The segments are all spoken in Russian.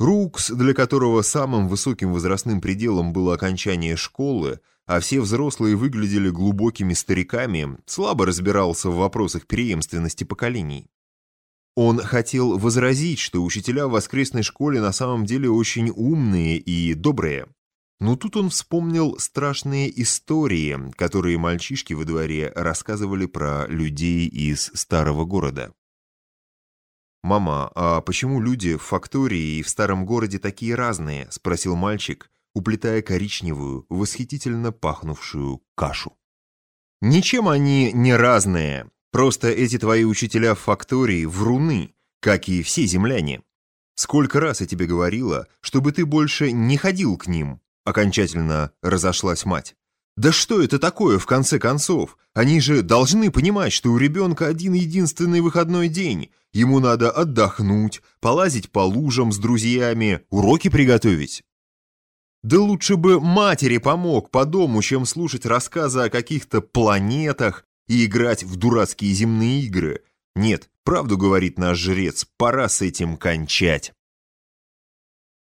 Рукс, для которого самым высоким возрастным пределом было окончание школы, а все взрослые выглядели глубокими стариками, слабо разбирался в вопросах преемственности поколений. Он хотел возразить, что учителя в воскресной школе на самом деле очень умные и добрые. Но тут он вспомнил страшные истории, которые мальчишки во дворе рассказывали про людей из старого города. «Мама, а почему люди в фактории и в старом городе такие разные?» – спросил мальчик, уплетая коричневую, восхитительно пахнувшую кашу. «Ничем они не разные. Просто эти твои учителя в фактории вруны, как и все земляне. Сколько раз я тебе говорила, чтобы ты больше не ходил к ним?» Окончательно разошлась мать. Да что это такое, в конце концов? Они же должны понимать, что у ребенка один единственный выходной день. Ему надо отдохнуть, полазить по лужам с друзьями, уроки приготовить. Да лучше бы матери помог по дому, чем слушать рассказы о каких-то планетах и играть в дурацкие земные игры. Нет, правду говорит наш жрец, пора с этим кончать.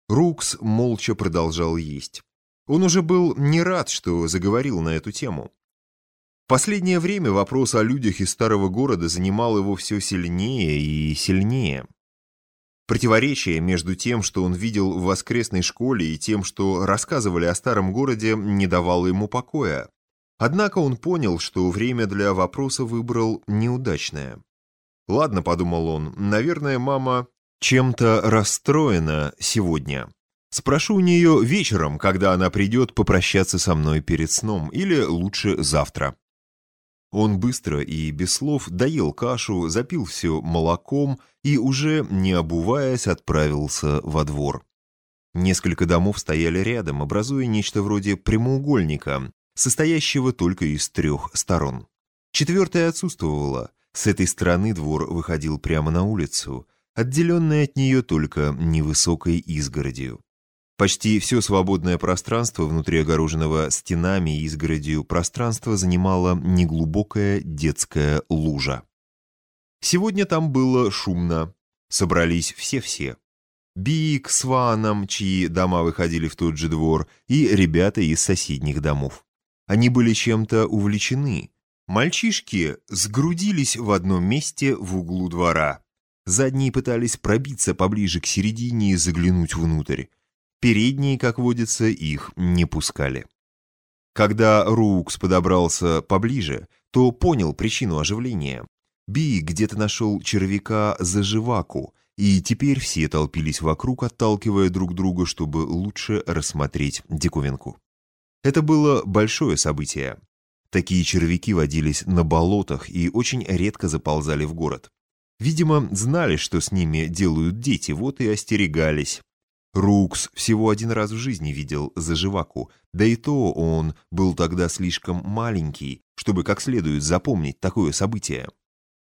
Рукс молча продолжал есть. Он уже был не рад, что заговорил на эту тему. Последнее время вопрос о людях из старого города занимал его все сильнее и сильнее. Противоречие между тем, что он видел в воскресной школе, и тем, что рассказывали о старом городе, не давало ему покоя. Однако он понял, что время для вопроса выбрал неудачное. «Ладно», — подумал он, — «наверное, мама чем-то расстроена сегодня». Спрошу у нее вечером, когда она придет попрощаться со мной перед сном, или лучше завтра. Он быстро и без слов доел кашу, запил все молоком и, уже не обуваясь, отправился во двор. Несколько домов стояли рядом, образуя нечто вроде прямоугольника, состоящего только из трех сторон. Четвертая отсутствовала. С этой стороны двор выходил прямо на улицу, отделенный от нее только невысокой изгородью. Почти все свободное пространство внутри огороженного стенами и изгородью пространства занимала неглубокая детская лужа. Сегодня там было шумно. Собрались все-все. Бик с Ваном, чьи дома выходили в тот же двор, и ребята из соседних домов. Они были чем-то увлечены. Мальчишки сгрудились в одном месте в углу двора. Задние пытались пробиться поближе к середине и заглянуть внутрь. Передние, как водится, их не пускали. Когда Рукс подобрался поближе, то понял причину оживления. Би где-то нашел червяка-заживаку, и теперь все толпились вокруг, отталкивая друг друга, чтобы лучше рассмотреть диковинку. Это было большое событие. Такие червяки водились на болотах и очень редко заползали в город. Видимо, знали, что с ними делают дети, вот и остерегались. Рукс всего один раз в жизни видел заживаку, да и то он был тогда слишком маленький, чтобы как следует запомнить такое событие.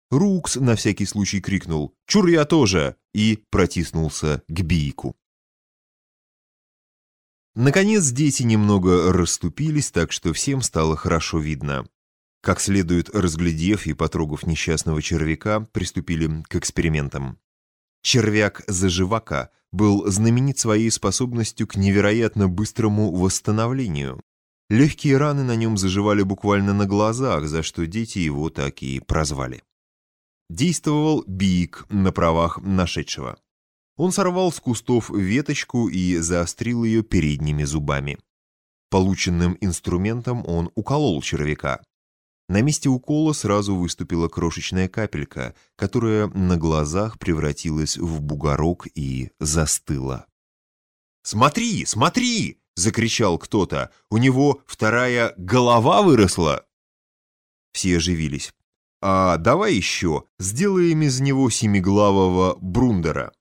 Рукс на всякий случай крикнул «Чур я тоже!» и протиснулся к бийку. Наконец дети немного расступились, так что всем стало хорошо видно. Как следует разглядев и потрогав несчастного червяка, приступили к экспериментам. Червяк-заживака был знаменит своей способностью к невероятно быстрому восстановлению. Легкие раны на нем заживали буквально на глазах, за что дети его так и прозвали. Действовал Бик на правах нашедшего. Он сорвал с кустов веточку и заострил ее передними зубами. Полученным инструментом он уколол червяка. На месте укола сразу выступила крошечная капелька, которая на глазах превратилась в бугорок и застыла. «Смотри, смотри!» — закричал кто-то. «У него вторая голова выросла!» Все оживились. «А давай еще сделаем из него семиглавого Брундера».